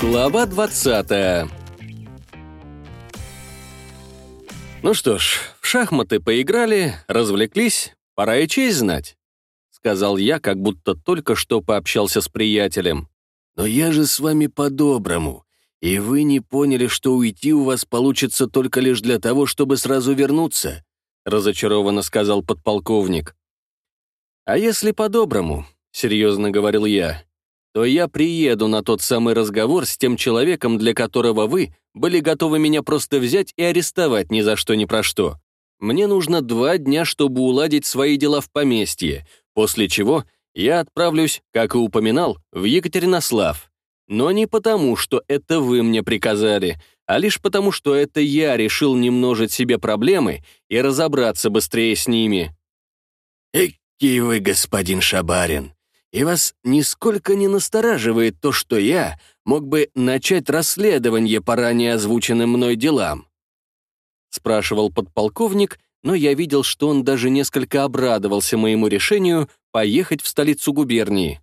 Глава 20 Ну что ж, в шахматы поиграли, развлеклись, пора и честь знать, сказал я, как будто только что пообщался с приятелем. Но я же с вами по-доброму, и вы не поняли, что уйти у вас получится только лишь для того, чтобы сразу вернуться, разочарованно сказал подполковник. А если по-доброму, серьезно говорил я, то я приеду на тот самый разговор с тем человеком, для которого вы были готовы меня просто взять и арестовать ни за что ни про что. Мне нужно два дня, чтобы уладить свои дела в поместье, после чего я отправлюсь, как и упоминал, в Екатеринослав. Но не потому, что это вы мне приказали, а лишь потому, что это я решил не множить себе проблемы и разобраться быстрее с ними. «Эки вы, господин Шабарин, и вас нисколько не настораживает то, что я мог бы начать расследование по ранее озвученным мной делам?» спрашивал подполковник, но я видел, что он даже несколько обрадовался моему решению поехать в столицу губернии.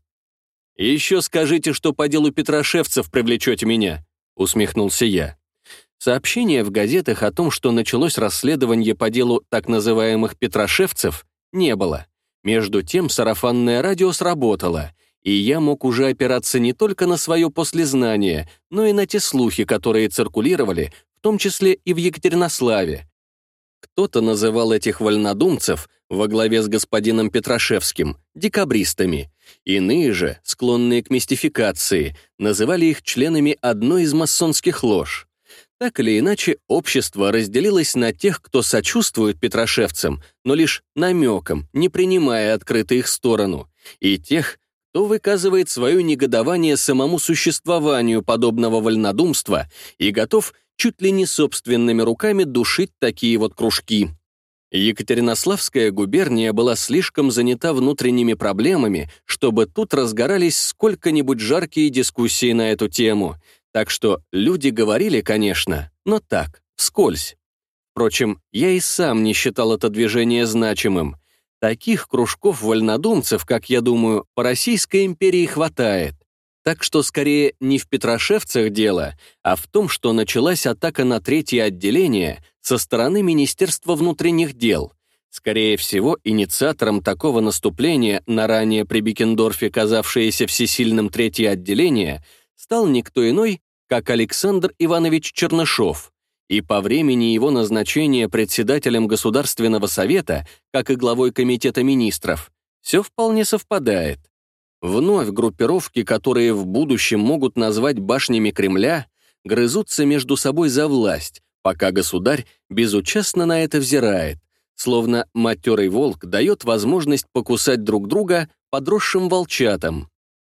«Еще скажите, что по делу Петрошевцев привлечете меня», — усмехнулся я. Сообщения в газетах о том, что началось расследование по делу так называемых Петрошевцев, не было. Между тем сарафанное радио сработало, и я мог уже опираться не только на свое послезнание, но и на те слухи, которые циркулировали, в том числе и в Екатеринославе. Кто-то называл этих вольнодумцев во главе с господином Петрашевским декабристами. Иные же, склонные к мистификации, называли их членами одной из масонских лож. Так или иначе, общество разделилось на тех, кто сочувствует петрошевцам, но лишь намеком, не принимая открыто их сторону, и тех, кто выказывает свое негодование самому существованию подобного вольнодумства и готов чуть ли не собственными руками душить такие вот кружки. Екатеринославская губерния была слишком занята внутренними проблемами, чтобы тут разгорались сколько-нибудь жаркие дискуссии на эту тему, так что люди говорили, конечно, но так, вскользь. Впрочем, я и сам не считал это движение значимым. Таких кружков-вольнодумцев, как я думаю, по Российской империи хватает. Так что скорее не в Петрошевцах дело, а в том, что началась атака на третье отделение со стороны Министерства внутренних дел. Скорее всего, инициатором такого наступления на ранее при Бекендорфе казавшееся всесильным третье отделение стал никто иной, как Александр Иванович Чернышов, и по времени его назначения председателем Государственного совета, как и главой Комитета министров, все вполне совпадает. Вновь группировки, которые в будущем могут назвать башнями Кремля, грызутся между собой за власть, пока государь безучастно на это взирает, словно матерый волк дает возможность покусать друг друга подросшим волчатам.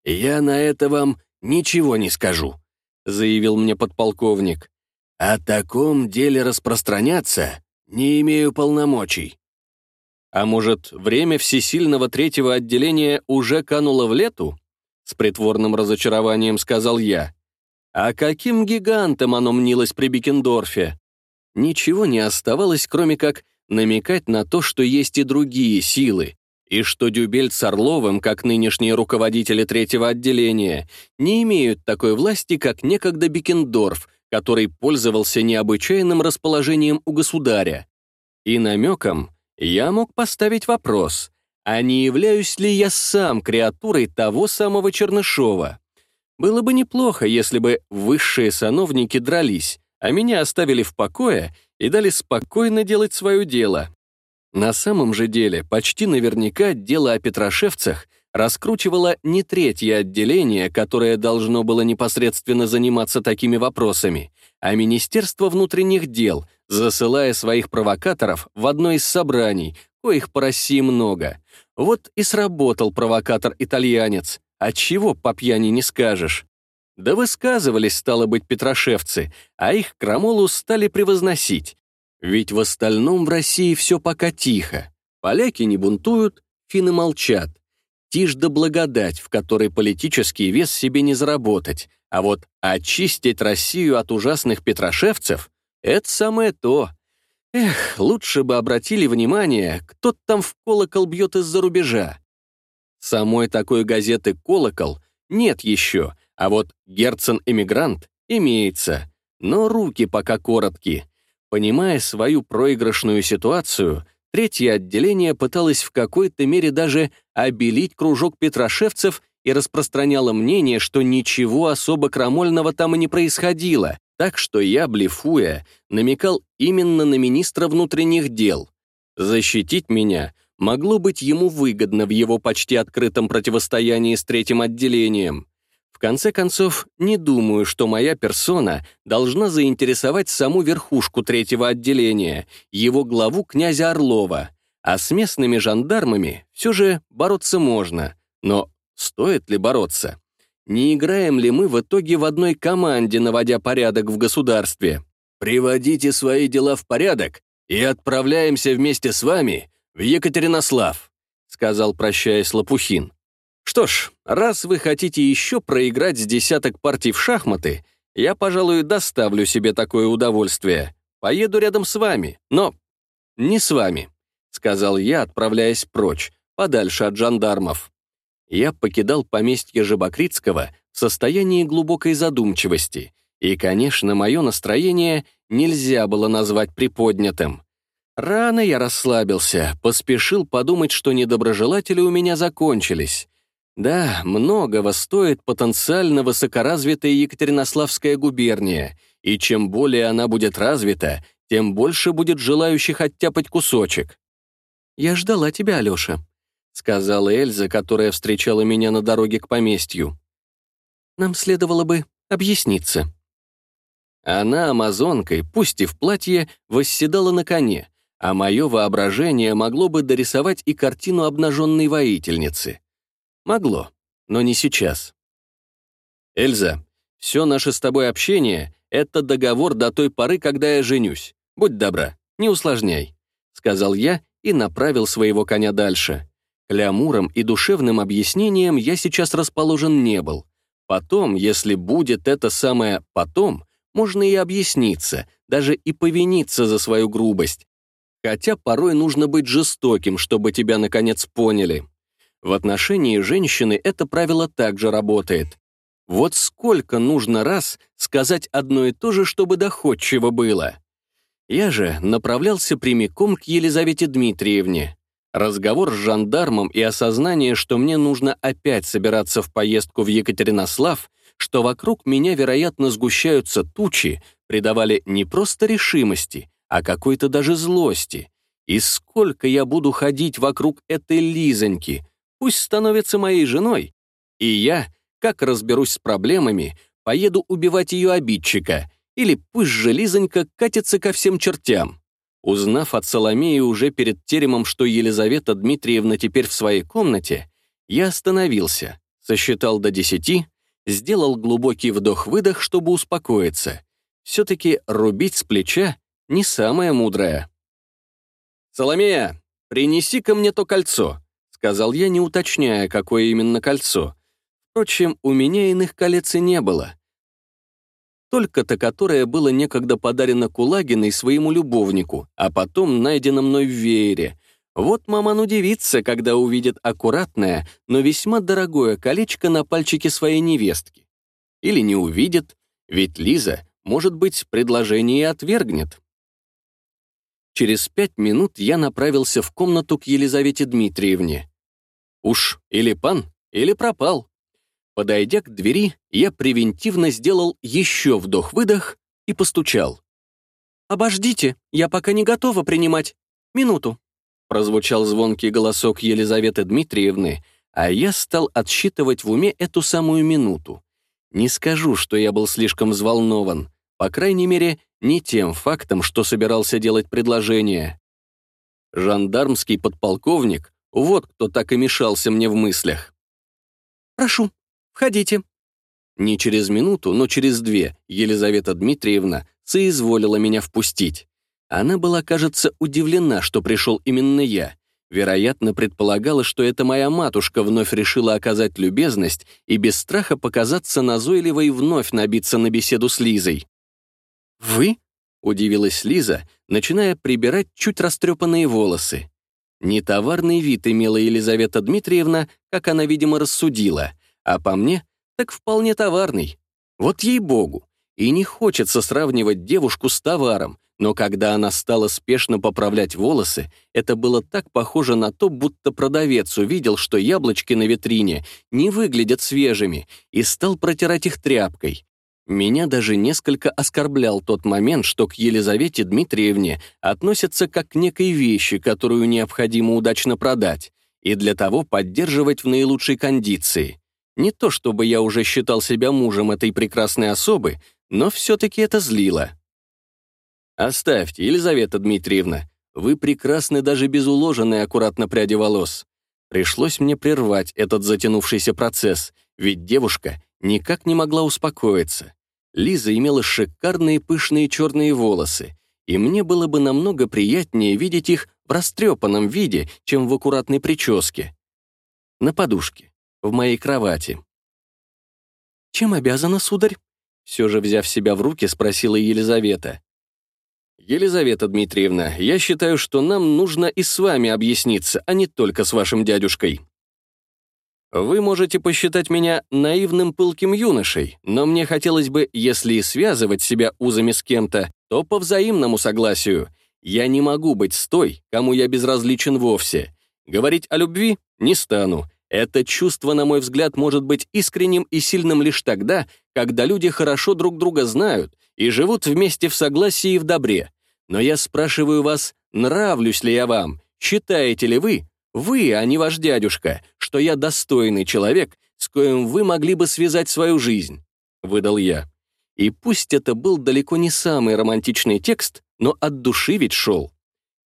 «Я на это вам ничего не скажу», — заявил мне подполковник. «О таком деле распространяться не имею полномочий». А может, время всесильного третьего отделения уже кануло в лету? С притворным разочарованием сказал я. А каким гигантом оно мнилось при Бекендорфе? Ничего не оставалось, кроме как намекать на то, что есть и другие силы, и что Дюбель с Орловым, как нынешние руководители третьего отделения, не имеют такой власти, как некогда Бекендорф, который пользовался необычайным расположением у государя. И намеком я мог поставить вопрос, а не являюсь ли я сам креатурой того самого Чернышова? Было бы неплохо, если бы высшие сановники дрались, а меня оставили в покое и дали спокойно делать свое дело. На самом же деле, почти наверняка дело о Петрошевцах раскручивало не третье отделение, которое должно было непосредственно заниматься такими вопросами, а Министерство внутренних дел — засылая своих провокаторов в одно из собраний, коих по России много. Вот и сработал провокатор-итальянец. Отчего по пьяни не скажешь? Да высказывались, стало быть, петрошевцы, а их крамолу стали превозносить. Ведь в остальном в России все пока тихо. Поляки не бунтуют, финны молчат. Тишь да благодать, в которой политический вес себе не заработать. А вот очистить Россию от ужасных петрошевцев это самое то. Эх, лучше бы обратили внимание, кто там в колокол бьет из-за рубежа. Самой такой газеты «Колокол» нет еще, а вот Герцен-эмигрант имеется, но руки пока короткие. Понимая свою проигрышную ситуацию, третье отделение пыталось в какой-то мере даже обелить кружок петрошевцев и распространяло мнение, что ничего особо крамольного там и не происходило, так что я, блефуя, намекал именно на министра внутренних дел. Защитить меня могло быть ему выгодно в его почти открытом противостоянии с третьим отделением. В конце концов, не думаю, что моя персона должна заинтересовать саму верхушку третьего отделения, его главу князя Орлова, а с местными жандармами все же бороться можно. Но стоит ли бороться? Не играем ли мы в итоге в одной команде, наводя порядок в государстве? Приводите свои дела в порядок и отправляемся вместе с вами в Екатеринослав», сказал, прощаясь Лопухин. Что ж, раз вы хотите еще проиграть с десяток партий в шахматы, я, пожалуй, доставлю себе такое удовольствие. Поеду рядом с вами, но не с вами, сказал я, отправляясь прочь, подальше от жандармов. Я покидал поместье Жабокритского в состоянии глубокой задумчивости, и, конечно, мое настроение нельзя было назвать приподнятым. Рано я расслабился, поспешил подумать, что недоброжелатели у меня закончились. Да, многого стоит потенциально высокоразвитая Екатеринославская губерния, и чем более она будет развита, тем больше будет желающих оттяпать кусочек. «Я ждала тебя, Алеша», — сказала Эльза, которая встречала меня на дороге к поместью. «Нам следовало бы объясниться». Она амазонкой, пусть и в платье, восседала на коне, а мое воображение могло бы дорисовать и картину обнаженной воительницы. Могло, но не сейчас. Эльза, все наше с тобой общение — это договор до той поры, когда я женюсь. Будь добра, не усложняй», — сказал я и направил своего коня дальше. Клямуром и душевным объяснением я сейчас расположен не был. Потом, если будет это самое «потом», можно и объясниться, даже и повиниться за свою грубость. Хотя порой нужно быть жестоким, чтобы тебя наконец поняли. В отношении женщины это правило также работает. Вот сколько нужно раз сказать одно и то же, чтобы доходчиво было. Я же направлялся прямиком к Елизавете Дмитриевне. Разговор с жандармом и осознание, что мне нужно опять собираться в поездку в Екатеринослав, что вокруг меня, вероятно, сгущаются тучи, придавали не просто решимости, а какой-то даже злости. И сколько я буду ходить вокруг этой Лизоньки, пусть становится моей женой. И я, как разберусь с проблемами, поеду убивать ее обидчика, или пусть же катится ко всем чертям. Узнав от Соломеи уже перед теремом, что Елизавета Дмитриевна теперь в своей комнате, я остановился, сосчитал до десяти, сделал глубокий вдох-выдох, чтобы успокоиться. Все-таки рубить с плеча не самое мудрое. «Соломея, принеси ко мне то кольцо», сказал я, не уточняя, какое именно кольцо. Впрочем, у меня иных колец и не было. Только то, которое было некогда подарено Кулагиной своему любовнику, а потом найдено мной в веере. Вот маман удивится, когда увидит аккуратное, но весьма дорогое колечко на пальчике своей невестки. Или не увидит, ведь Лиза, может быть, предложение и отвергнет. Через пять минут я направился в комнату к Елизавете Дмитриевне. Уж или пан, или пропал. Подойдя к двери, я превентивно сделал еще вдох-выдох и постучал. «Обождите, я пока не готова принимать. Минуту», прозвучал звонкий голосок Елизаветы Дмитриевны, а я стал отсчитывать в уме эту самую минуту. Не скажу, что я был слишком взволнован. По крайней мере, не тем фактом, что собирался делать предложение. Жандармский подполковник — вот кто так и мешался мне в мыслях. «Прошу, входите». Не через минуту, но через две Елизавета Дмитриевна соизволила меня впустить. Она была, кажется, удивлена, что пришел именно я. Вероятно, предполагала, что это моя матушка вновь решила оказать любезность и без страха показаться назойливой вновь набиться на беседу с Лизой. «Вы?» — удивилась Лиза, начиная прибирать чуть растрепанные волосы. Нетоварный вид имела Елизавета Дмитриевна, как она, видимо, рассудила, а по мне так вполне товарный. Вот ей-богу. И не хочется сравнивать девушку с товаром, но когда она стала спешно поправлять волосы, это было так похоже на то, будто продавец увидел, что яблочки на витрине не выглядят свежими, и стал протирать их тряпкой. Меня даже несколько оскорблял тот момент, что к Елизавете Дмитриевне относятся как к некой вещи, которую необходимо удачно продать, и для того поддерживать в наилучшей кондиции. Не то чтобы я уже считал себя мужем этой прекрасной особы, но все-таки это злило. «Оставьте, Елизавета Дмитриевна, вы прекрасны даже без уложенной аккуратно пряди волос». Пришлось мне прервать этот затянувшийся процесс, ведь девушка никак не могла успокоиться. Лиза имела шикарные пышные черные волосы, и мне было бы намного приятнее видеть их в растрепанном виде, чем в аккуратной прическе. На подушке, в моей кровати. «Чем обязана, сударь?» Все же, взяв себя в руки, спросила Елизавета. «Елизавета Дмитриевна, я считаю, что нам нужно и с вами объясниться, а не только с вашим дядюшкой. Вы можете посчитать меня наивным пылким юношей, но мне хотелось бы, если и связывать себя узами с кем-то, то по взаимному согласию. Я не могу быть с той, кому я безразличен вовсе. Говорить о любви не стану. Это чувство, на мой взгляд, может быть искренним и сильным лишь тогда, когда люди хорошо друг друга знают и живут вместе в согласии и в добре. Но я спрашиваю вас, нравлюсь ли я вам? Считаете ли вы, вы, а не ваш дядюшка, что я достойный человек, с коим вы могли бы связать свою жизнь?» — выдал я. И пусть это был далеко не самый романтичный текст, но от души ведь шел.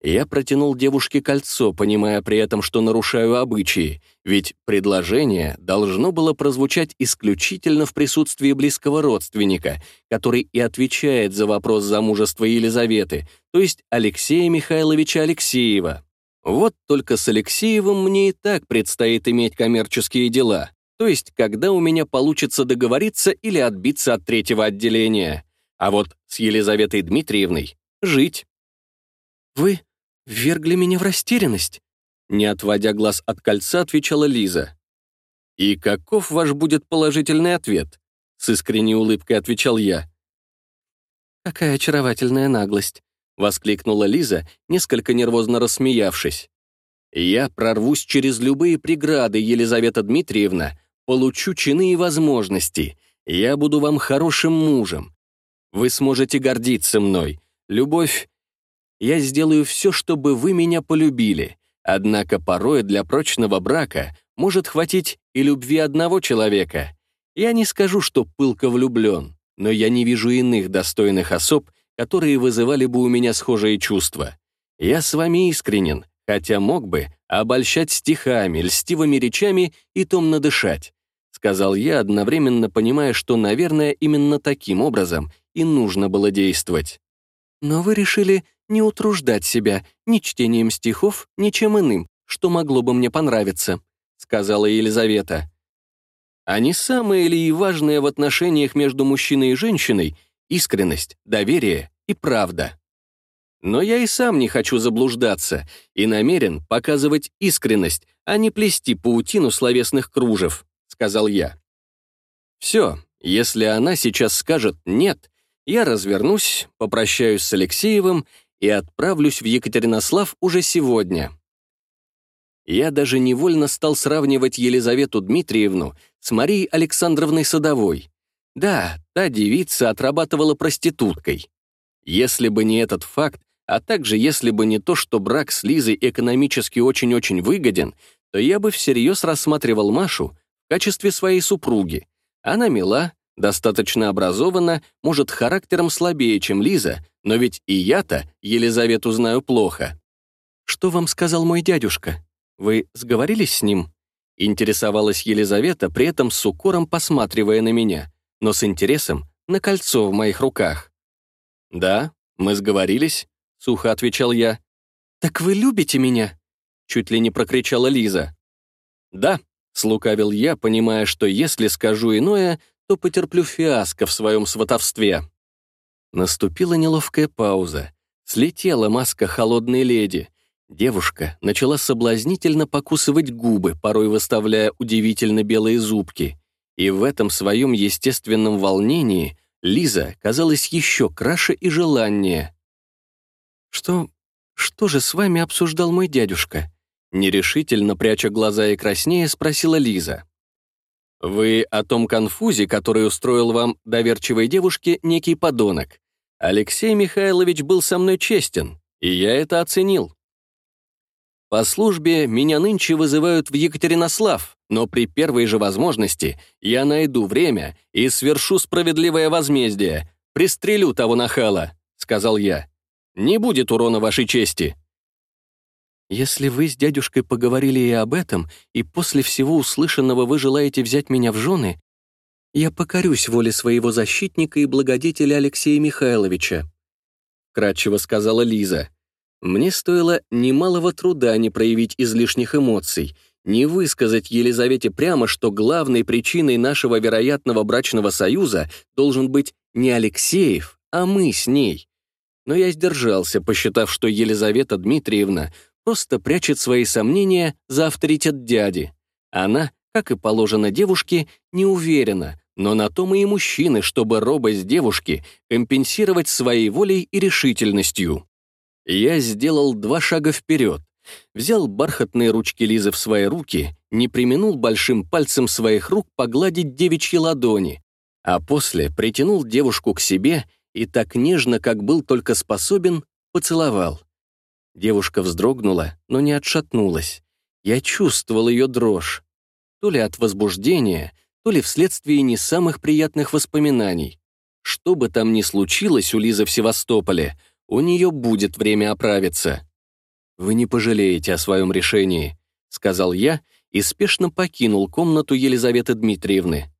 Я протянул девушке кольцо, понимая при этом, что нарушаю обычаи, ведь предложение должно было прозвучать исключительно в присутствии близкого родственника, который и отвечает за вопрос замужества Елизаветы, то есть Алексея Михайловича Алексеева. Вот только с Алексеевым мне и так предстоит иметь коммерческие дела, то есть когда у меня получится договориться или отбиться от третьего отделения. А вот с Елизаветой Дмитриевной жить. «Вы ввергли меня в растерянность», не отводя глаз от кольца, отвечала Лиза. «И каков ваш будет положительный ответ?» С искренней улыбкой отвечал я. «Какая очаровательная наглость!» — воскликнула Лиза, несколько нервозно рассмеявшись. «Я прорвусь через любые преграды, Елизавета Дмитриевна, получу чины и возможности. Я буду вам хорошим мужем. Вы сможете гордиться мной. Любовь я сделаю все, чтобы вы меня полюбили. Однако порой для прочного брака может хватить и любви одного человека. Я не скажу, что пылко влюблен, но я не вижу иных достойных особ, которые вызывали бы у меня схожие чувства. Я с вами искренен, хотя мог бы обольщать стихами, льстивыми речами и томно дышать, сказал я, одновременно понимая, что, наверное, именно таким образом и нужно было действовать. Но вы решили не утруждать себя ни чтением стихов, ни чем иным, что могло бы мне понравиться», — сказала Елизавета. «Они самые ли и важные в отношениях между мужчиной и женщиной — искренность, доверие и правда. Но я и сам не хочу заблуждаться и намерен показывать искренность, а не плести паутину словесных кружев», — сказал я. «Все, если она сейчас скажет «нет», я развернусь, попрощаюсь с Алексеевым и отправлюсь в Екатеринослав уже сегодня. Я даже невольно стал сравнивать Елизавету Дмитриевну с Марией Александровной Садовой. Да, та девица отрабатывала проституткой. Если бы не этот факт, а также если бы не то, что брак с Лизой экономически очень-очень выгоден, то я бы всерьез рассматривал Машу в качестве своей супруги. Она мила, достаточно образована, может, характером слабее, чем Лиза, но ведь и я-то Елизавету знаю плохо. «Что вам сказал мой дядюшка? Вы сговорились с ним?» Интересовалась Елизавета, при этом с укором посматривая на меня, но с интересом на кольцо в моих руках. «Да, мы сговорились», — сухо отвечал я. «Так вы любите меня?» — чуть ли не прокричала Лиза. «Да», — слукавил я, понимая, что если скажу иное, то потерплю фиаско в своем сватовстве. Наступила неловкая пауза. Слетела маска холодной леди. Девушка начала соблазнительно покусывать губы, порой выставляя удивительно белые зубки. И в этом своем естественном волнении Лиза казалась еще краше и желаннее. «Что... что же с вами обсуждал мой дядюшка?» Нерешительно, пряча глаза и краснее, спросила Лиза. «Вы о том конфузе, который устроил вам доверчивой девушке некий подонок. Алексей Михайлович был со мной честен, и я это оценил. По службе меня нынче вызывают в Екатеринослав, но при первой же возможности я найду время и свершу справедливое возмездие, пристрелю того нахала», — сказал я. «Не будет урона вашей чести». «Если вы с дядюшкой поговорили и об этом, и после всего услышанного вы желаете взять меня в жены, я покорюсь воле своего защитника и благодетеля Алексея Михайловича», — кратчево сказала Лиза. Мне стоило немалого труда не проявить излишних эмоций, не высказать Елизавете прямо, что главной причиной нашего вероятного брачного союза должен быть не Алексеев, а мы с ней. Но я сдержался, посчитав, что Елизавета Дмитриевна просто прячет свои сомнения за авторитет дяди. Она, как и положено девушке, не уверена, но на то мы и мужчины, чтобы робость девушки компенсировать своей волей и решительностью. Я сделал два шага вперед, взял бархатные ручки Лизы в свои руки, не применул большим пальцем своих рук погладить девичьи ладони, а после притянул девушку к себе и так нежно, как был только способен, поцеловал. Девушка вздрогнула, но не отшатнулась. Я чувствовал ее дрожь. То ли от возбуждения, то ли вследствие не самых приятных воспоминаний. Что бы там ни случилось у Лизы в Севастополе, у нее будет время оправиться. «Вы не пожалеете о своем решении», — сказал я и спешно покинул комнату Елизаветы Дмитриевны.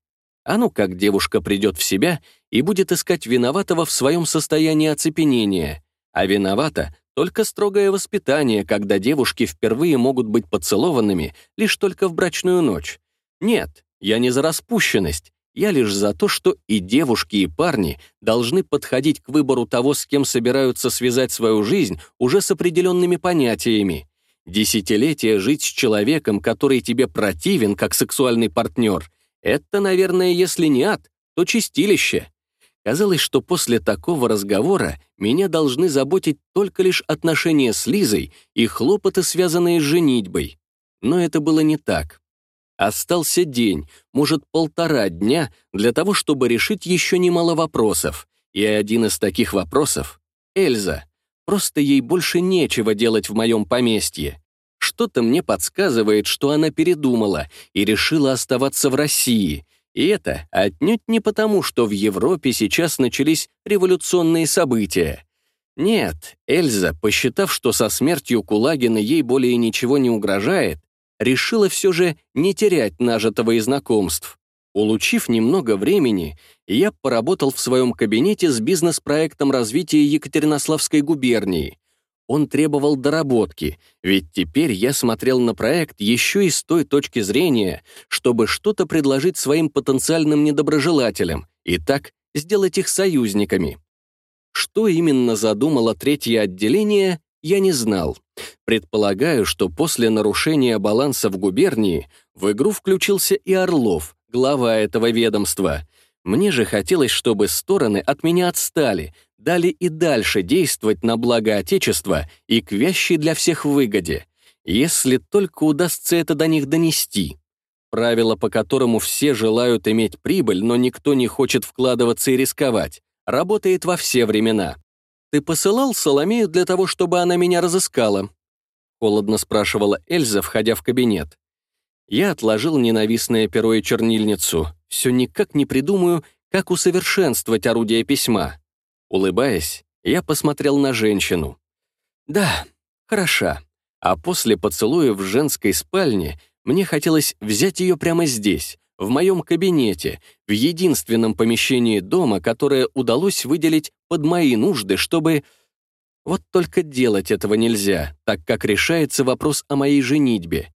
А ну как девушка придет в себя и будет искать виноватого в своем состоянии оцепенения, а виновата только строгое воспитание, когда девушки впервые могут быть поцелованными лишь только в брачную ночь. Нет, я не за распущенность, я лишь за то, что и девушки, и парни должны подходить к выбору того, с кем собираются связать свою жизнь, уже с определенными понятиями. Десятилетия жить с человеком, который тебе противен, как сексуальный партнер, это, наверное, если не ад, то чистилище. Казалось, что после такого разговора меня должны заботить только лишь отношения с Лизой и хлопоты, связанные с женитьбой. Но это было не так. Остался день, может, полтора дня для того, чтобы решить еще немало вопросов. И один из таких вопросов — Эльза. Просто ей больше нечего делать в моем поместье. Что-то мне подсказывает, что она передумала и решила оставаться в России. И это отнюдь не потому, что в Европе сейчас начались революционные события. Нет, Эльза, посчитав, что со смертью Кулагина ей более ничего не угрожает, решила все же не терять нажитого и знакомств. Улучив немного времени, я поработал в своем кабинете с бизнес-проектом развития Екатеринославской губернии. Он требовал доработки, ведь теперь я смотрел на проект еще и с той точки зрения, чтобы что-то предложить своим потенциальным недоброжелателям и так сделать их союзниками. Что именно задумало третье отделение, я не знал. Предполагаю, что после нарушения баланса в губернии в игру включился и Орлов, глава этого ведомства. Мне же хотелось, чтобы стороны от меня отстали, дали и дальше действовать на благо Отечества и к вящей для всех выгоде, если только удастся это до них донести. Правило, по которому все желают иметь прибыль, но никто не хочет вкладываться и рисковать, работает во все времена. «Ты посылал Соломею для того, чтобы она меня разыскала?» Холодно спрашивала Эльза, входя в кабинет. Я отложил ненавистное перо и чернильницу. Все никак не придумаю, как усовершенствовать орудие письма. Улыбаясь, я посмотрел на женщину. Да, хороша. А после поцелуя в женской спальне мне хотелось взять ее прямо здесь, в моем кабинете, в единственном помещении дома, которое удалось выделить под мои нужды, чтобы... Вот только делать этого нельзя, так как решается вопрос о моей женитьбе.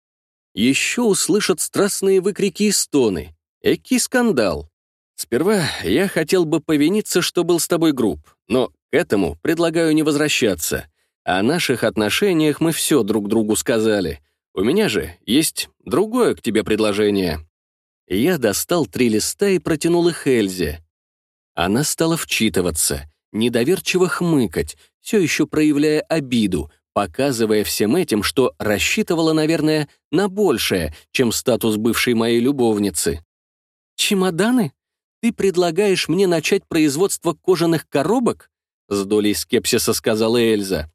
Еще услышат страстные выкрики и стоны. Экий скандал. Сперва я хотел бы повиниться, что был с тобой груб, но к этому предлагаю не возвращаться. О наших отношениях мы все друг другу сказали. У меня же есть другое к тебе предложение. Я достал три листа и протянул их Эльзе. Она стала вчитываться, недоверчиво хмыкать, все еще проявляя обиду, показывая всем этим, что рассчитывала, наверное, на большее, чем статус бывшей моей любовницы. «Чемоданы? Ты предлагаешь мне начать производство кожаных коробок?» С долей скепсиса сказала Эльза.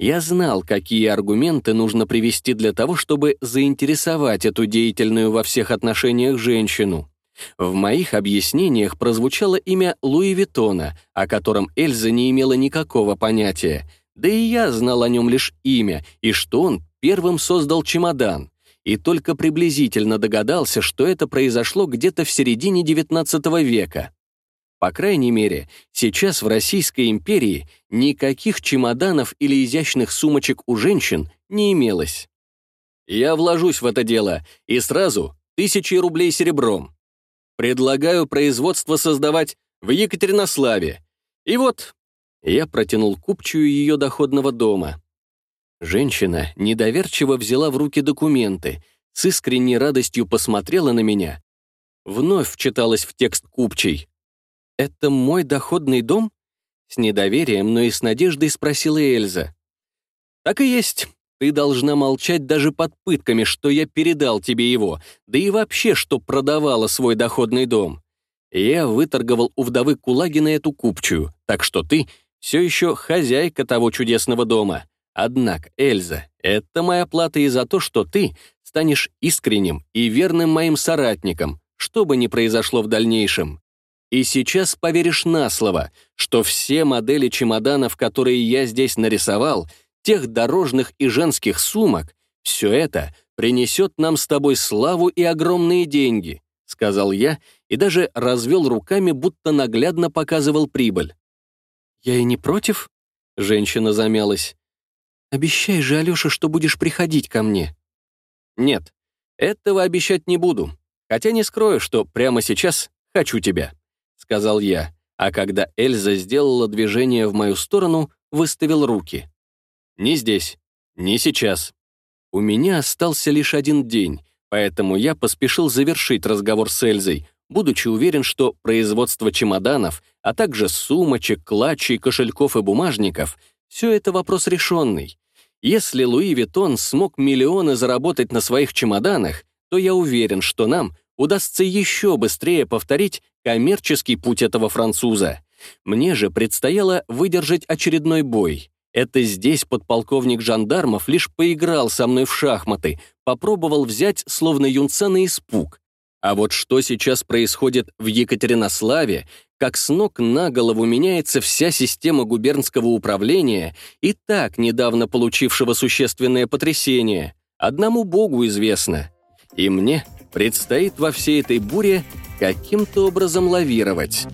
Я знал, какие аргументы нужно привести для того, чтобы заинтересовать эту деятельную во всех отношениях женщину. В моих объяснениях прозвучало имя Луи Виттона, о котором Эльза не имела никакого понятия, да и я знал о нем лишь имя, и что он первым создал чемодан, и только приблизительно догадался, что это произошло где-то в середине XIX века. По крайней мере, сейчас в Российской империи никаких чемоданов или изящных сумочек у женщин не имелось. Я вложусь в это дело, и сразу тысячи рублей серебром. Предлагаю производство создавать в Екатеринославе. И вот я протянул купчую ее доходного дома. Женщина недоверчиво взяла в руки документы, с искренней радостью посмотрела на меня. Вновь вчиталась в текст купчей. «Это мой доходный дом?» С недоверием, но и с надеждой спросила Эльза. «Так и есть. Ты должна молчать даже под пытками, что я передал тебе его, да и вообще, что продавала свой доходный дом. Я выторговал у вдовы Кулагина эту купчую, так что ты все еще хозяйка того чудесного дома. Однако, Эльза, это моя плата и за то, что ты станешь искренним и верным моим соратником, что бы ни произошло в дальнейшем. И сейчас поверишь на слово, что все модели чемоданов, которые я здесь нарисовал, тех дорожных и женских сумок, все это принесет нам с тобой славу и огромные деньги», — сказал я и даже развел руками, будто наглядно показывал прибыль. «Я и не против?» — женщина замялась. «Обещай же, Алеша, что будешь приходить ко мне». «Нет, этого обещать не буду, хотя не скрою, что прямо сейчас хочу тебя» сказал я, а когда Эльза сделала движение в мою сторону, выставил руки. «Не здесь, не сейчас. У меня остался лишь один день, поэтому я поспешил завершить разговор с Эльзой, будучи уверен, что производство чемоданов, а также сумочек, клатчей, кошельков и бумажников — все это вопрос решенный. Если Луи Виттон смог миллионы заработать на своих чемоданах, то я уверен, что нам удастся еще быстрее повторить коммерческий путь этого француза. Мне же предстояло выдержать очередной бой. Это здесь подполковник жандармов лишь поиграл со мной в шахматы, попробовал взять словно юнца на испуг. А вот что сейчас происходит в Екатеринославе, как с ног на голову меняется вся система губернского управления и так недавно получившего существенное потрясение, одному богу известно. И мне Предстоит во всей этой буре каким-то образом лавировать.